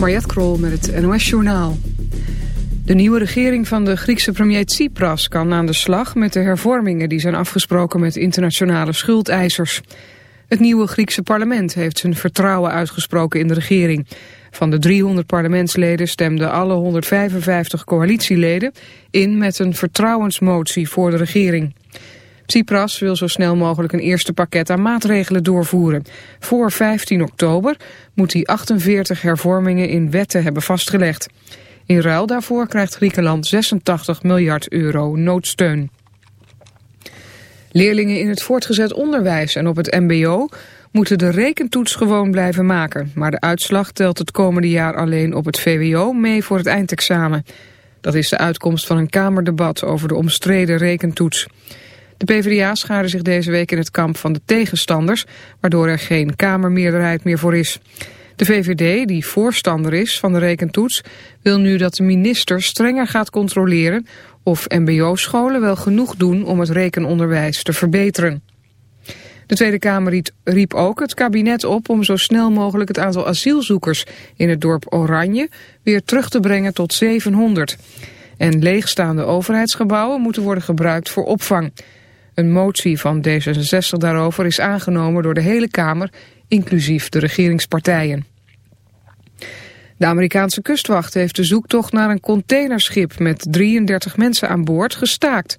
Mariette Krol met het NOS Journaal. De nieuwe regering van de Griekse premier Tsipras kan aan de slag met de hervormingen die zijn afgesproken met internationale schuldeisers. Het nieuwe Griekse parlement heeft zijn vertrouwen uitgesproken in de regering. Van de 300 parlementsleden stemden alle 155 coalitieleden in met een vertrouwensmotie voor de regering. Tsipras wil zo snel mogelijk een eerste pakket aan maatregelen doorvoeren. Voor 15 oktober moet hij 48 hervormingen in wetten hebben vastgelegd. In ruil daarvoor krijgt Griekenland 86 miljard euro noodsteun. Leerlingen in het voortgezet onderwijs en op het mbo moeten de rekentoets gewoon blijven maken. Maar de uitslag telt het komende jaar alleen op het VWO mee voor het eindexamen. Dat is de uitkomst van een kamerdebat over de omstreden rekentoets. De PvdA schaarde zich deze week in het kamp van de tegenstanders, waardoor er geen kamermeerderheid meer voor is. De VVD, die voorstander is van de rekentoets, wil nu dat de minister strenger gaat controleren of mbo-scholen wel genoeg doen om het rekenonderwijs te verbeteren. De Tweede Kamer riep ook het kabinet op om zo snel mogelijk het aantal asielzoekers in het dorp Oranje weer terug te brengen tot 700. En leegstaande overheidsgebouwen moeten worden gebruikt voor opvang. Een motie van D66 daarover is aangenomen door de hele Kamer, inclusief de regeringspartijen. De Amerikaanse kustwacht heeft de zoektocht naar een containerschip met 33 mensen aan boord gestaakt.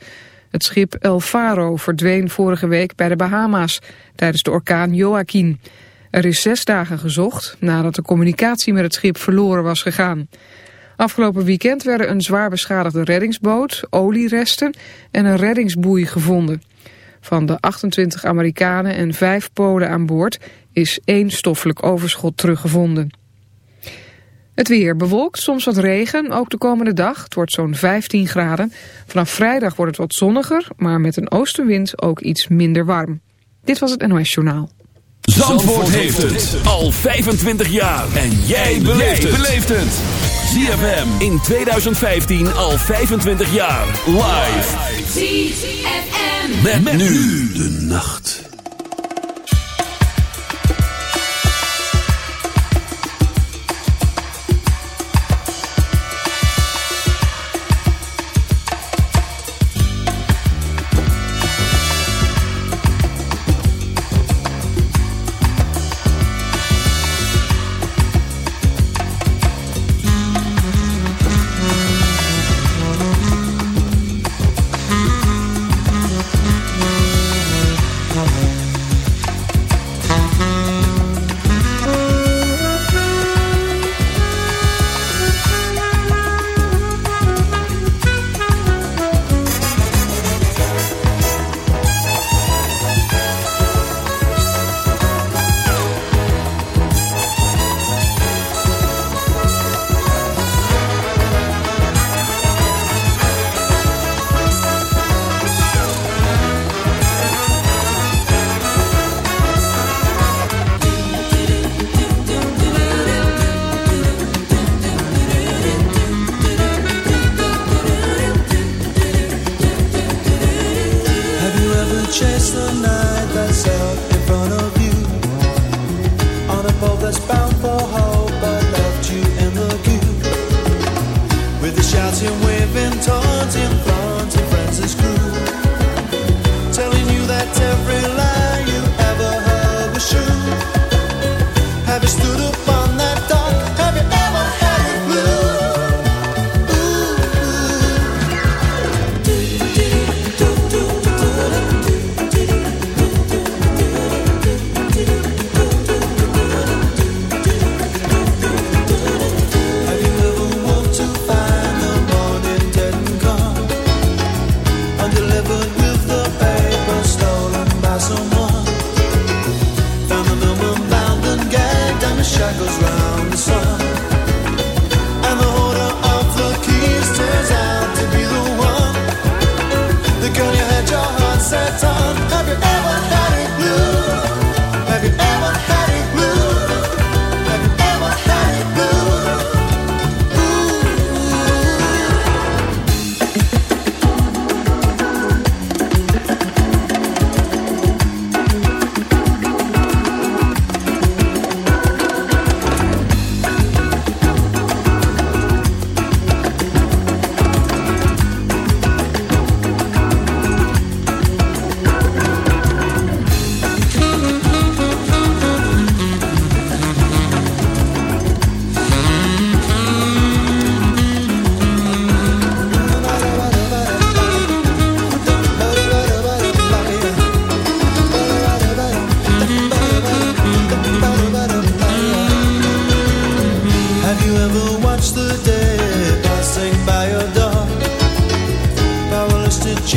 Het schip El Faro verdween vorige week bij de Bahama's tijdens de orkaan Joaquin. Er is zes dagen gezocht nadat de communicatie met het schip verloren was gegaan. Afgelopen weekend werden een zwaar beschadigde reddingsboot, olieresten en een reddingsboei gevonden. Van de 28 Amerikanen en 5 Polen aan boord is één stoffelijk overschot teruggevonden. Het weer bewolkt, soms wat regen, ook de komende dag. Het wordt zo'n 15 graden. Vanaf vrijdag wordt het wat zonniger, maar met een oostenwind ook iets minder warm. Dit was het NOS Journaal. Zandvoort, Zandvoort heeft het al 25 jaar. En jij beleeft het. ZFM in 2015 al 25 jaar. Live. ZFM. Met, nu de nacht. dancing, waving, taunting, flaunting Francis Crew. Telling you that every lie you ever heard was true. Have you stood up?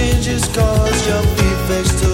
Have you your had it blue?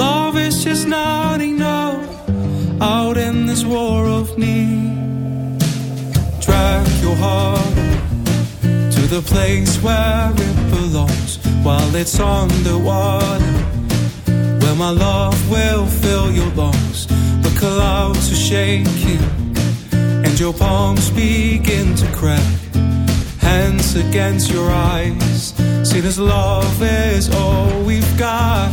Love is just not enough out in this war of need. Drag your heart to the place where it belongs while it's underwater. Where my love will fill your lungs. The clouds are shaking and your palms begin to crack. Hands against your eyes. See, this love is all we've got.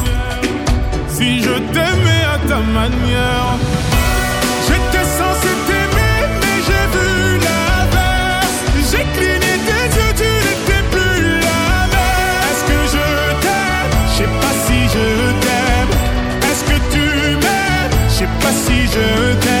Si je t'aimais à ta manière. J'étais censé t'aimer, mais j'ai vu l'inverse. J'ai cligné tes yeux, tu n'étais plus la même. Est-ce que je t'aime? Je sais pas si je t'aime. Est-ce que tu m'aimes? Je sais pas si je t'aime.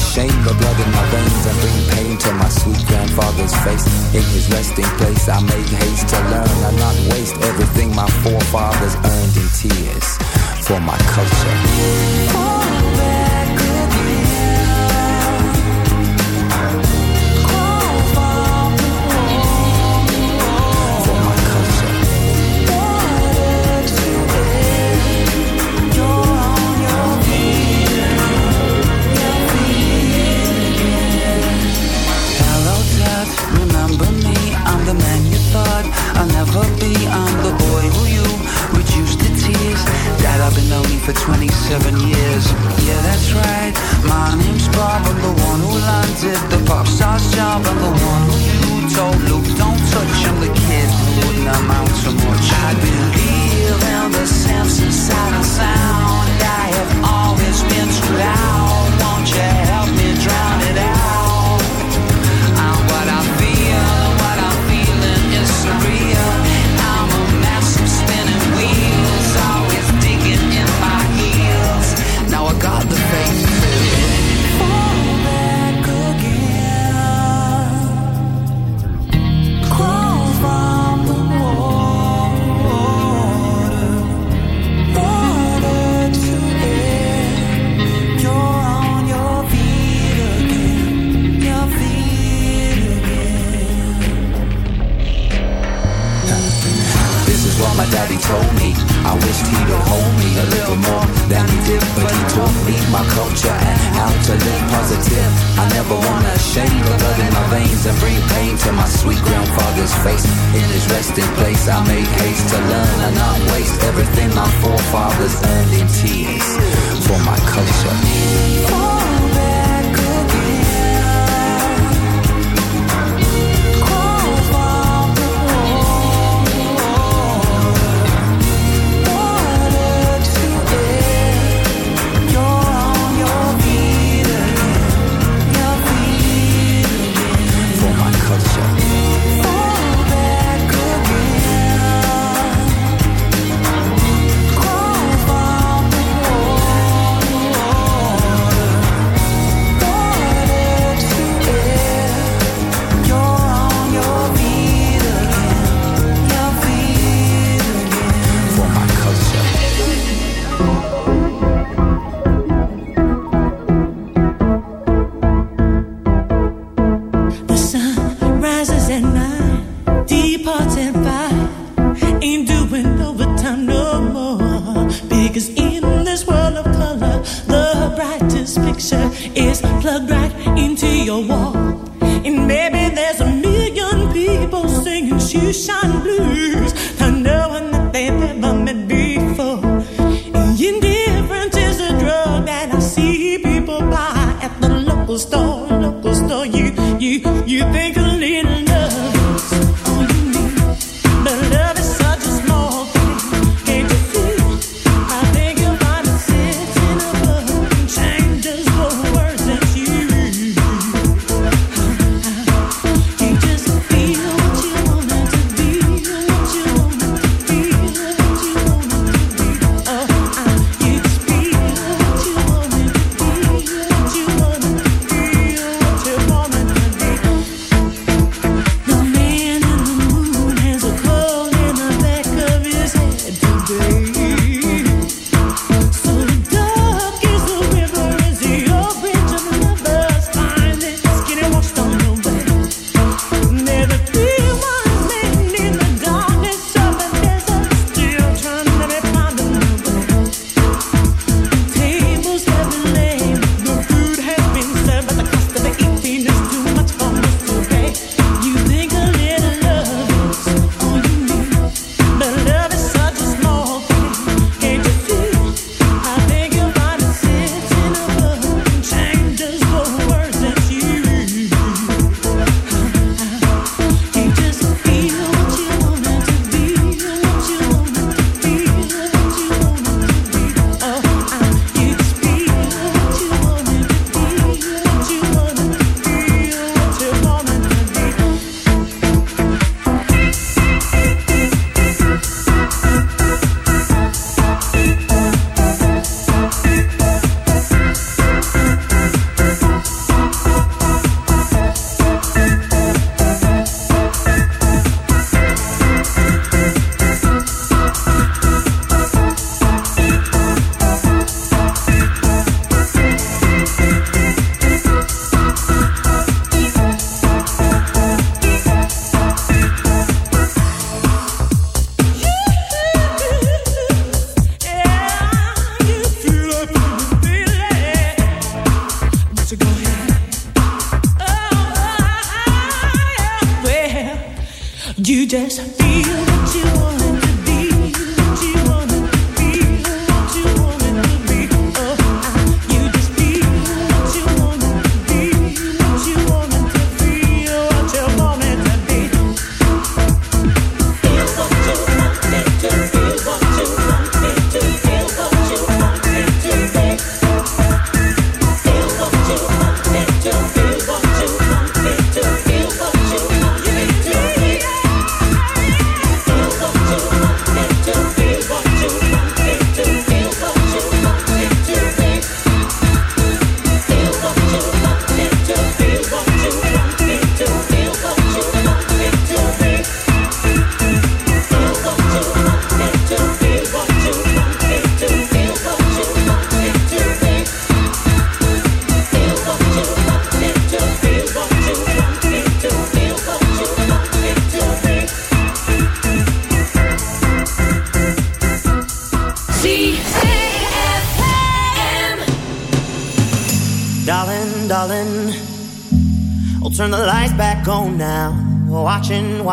shame the blood in my veins and bring pain to my sweet grandfather's face. In his resting place, I make haste to learn and not waste everything my forefathers earned in tears for my culture. been lonely for 27 years. Yeah, that's right. My name's Bob. I'm the one who landed the pop star's job. I'm the one who told Luke, don't touch. I'm the kid who wouldn't amount to much. I believe in the sense of and sound. I have always been too loud. Won't you? rest place. I make haste to learn and not waste everything my forefathers earned in tears for my culture. local no local star. You, you, you think.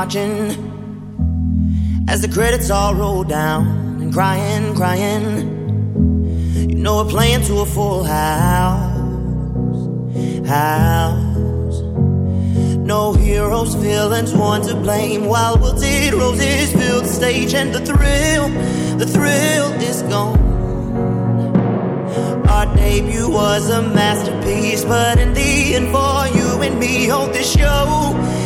Watching. As the credits all roll down. And crying, crying. You know we're playing to a full house. House. No heroes, villains, one to blame. While wilted roses fill the stage. And the thrill, the thrill is gone. Our debut was a masterpiece, but in the end, for you and me, hold this show,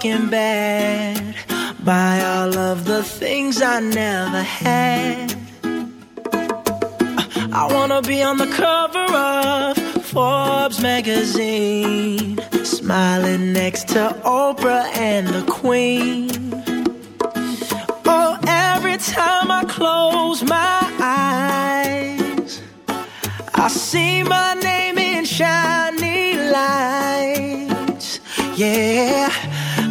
Fucking bad. Buy all of the things I never had. I wanna be on the cover of Forbes magazine, smiling next to Oprah and the Queen.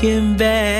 fucking bad.